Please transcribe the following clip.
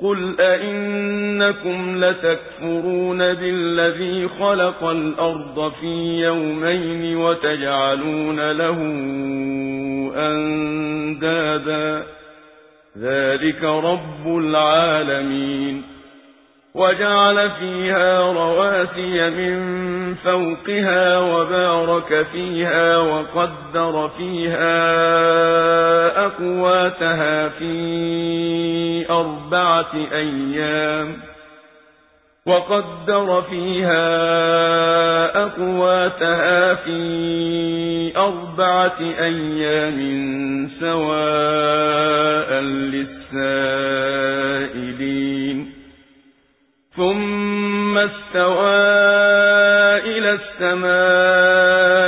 قل أئنكم لتكفرون بالذي خلق الأرض في يومين وتجعلون له أندادا ذلك رب العالمين وجعل فيها رواسي من فوقها وبارك فيها وقدر فيها أقواتها في أربعة أيام وقدر فيها أقواتها في أربعة أيام سواء للسائلين. ثم استوى إلى